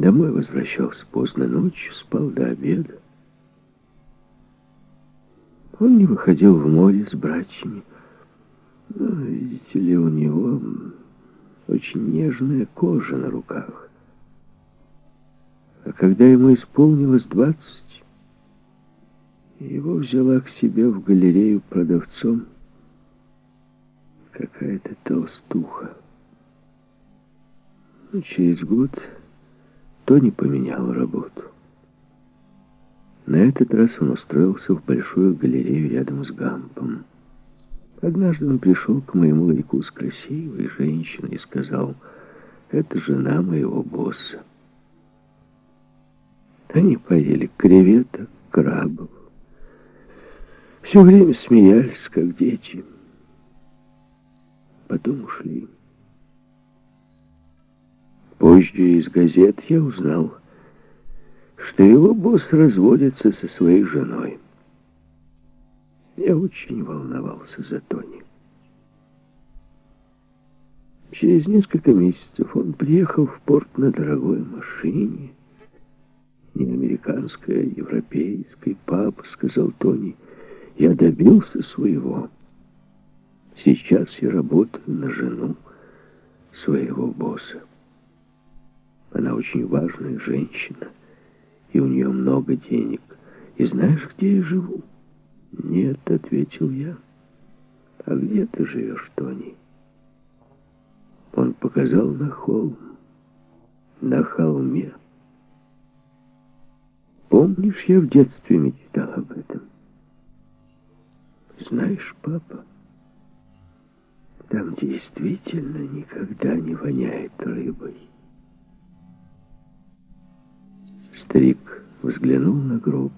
Домой возвращался поздно ночью, спал до обеда. Он не выходил в море с братьями. Но, видите ли, у него очень нежная кожа на руках. А когда ему исполнилось двадцать, его взяла к себе в галерею продавцом какая-то толстуха. Но через год Тони поменял работу. На этот раз он устроился в большую галерею рядом с Гампом. Однажды он пришел к моему ларьку с красивой женщиной и сказал, «Это жена моего босса». Они поели креветок, крабов. Все время смеялись, как дети. Потом ушли. Позже из газет я узнал, что его босс разводится со своей женой. Я очень волновался за Тони. Через несколько месяцев он приехал в порт на дорогой машине. Не американской, а европейской. Папа, сказал Тони, я добился своего. Сейчас я работаю на жену своего босса. Она очень важная женщина, и у нее много денег. И знаешь, где я живу? «Нет», — ответил я. «А где ты живешь, Тони?» Он показал на холм, на холме. Помнишь, я в детстве мечтал об этом? Знаешь, папа, там действительно никогда не воняет рыбой. Старик взглянул на гроб,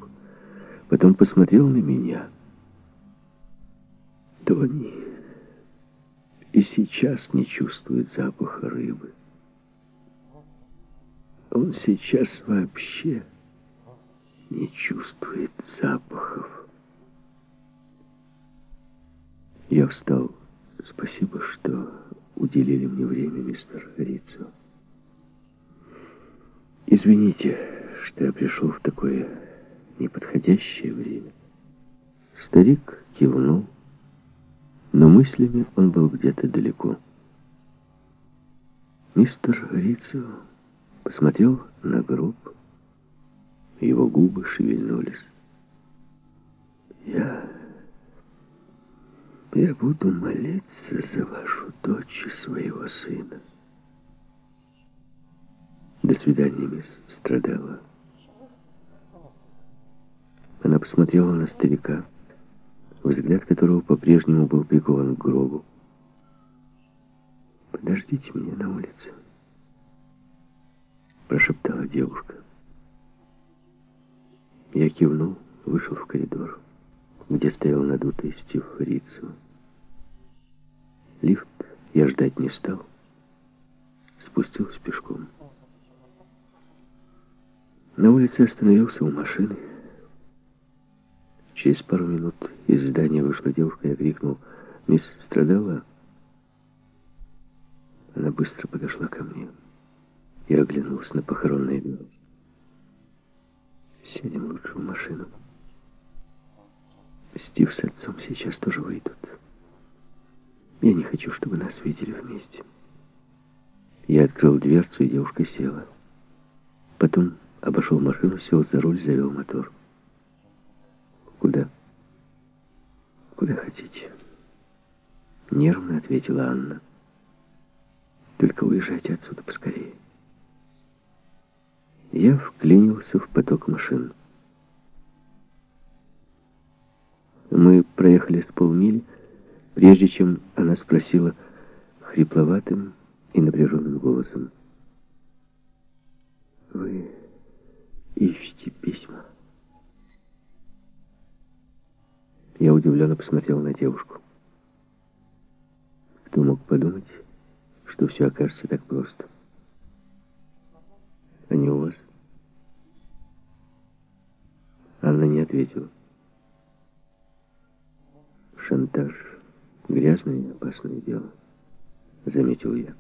Потом посмотрел на меня. Тони и сейчас не чувствует запаха рыбы. Он сейчас вообще не чувствует запахов. Я встал. Спасибо, что уделили мне время, мистер Рицо. Извините, что я пришел в такое неподходящее время. Старик кивнул, но мыслями он был где-то далеко. Мистер Рицо посмотрел на гроб, его губы шевельнулись. «Я... я буду молиться за вашу дочь и своего сына». «До свидания, мисс Страдала». Посмотрела на старика, взгляд которого по-прежнему был прикован к гробу. «Подождите меня на улице», — прошептала девушка. Я кивнул, вышел в коридор, где стоял надутый Стив Рицу. Лифт я ждать не стал. Спустился пешком. На улице остановился у машины. Через пару минут из здания вышла девушка и крикнул «Мисс Страдала?» Она быстро подошла ко мне. и оглянулась на похоронное бюро. «Сядем лучше в машину. Стив с отцом сейчас тоже выйдут. Я не хочу, чтобы нас видели вместе». Я открыл дверцу, и девушка села. Потом обошел машину, сел за руль, завел мотор. Куда? Куда хотите? Нервно ответила Анна. Только уезжайте отсюда поскорее. Я вклинился в поток машин. Мы проехали с полмили, прежде чем она спросила хрипловатым и напряженным голосом. «Вы ищете удивленно посмотрел на девушку. Кто мог подумать, что все окажется так просто? Они у вас? Анна не ответила. Шантаж — грязное и опасное дело, заметил я.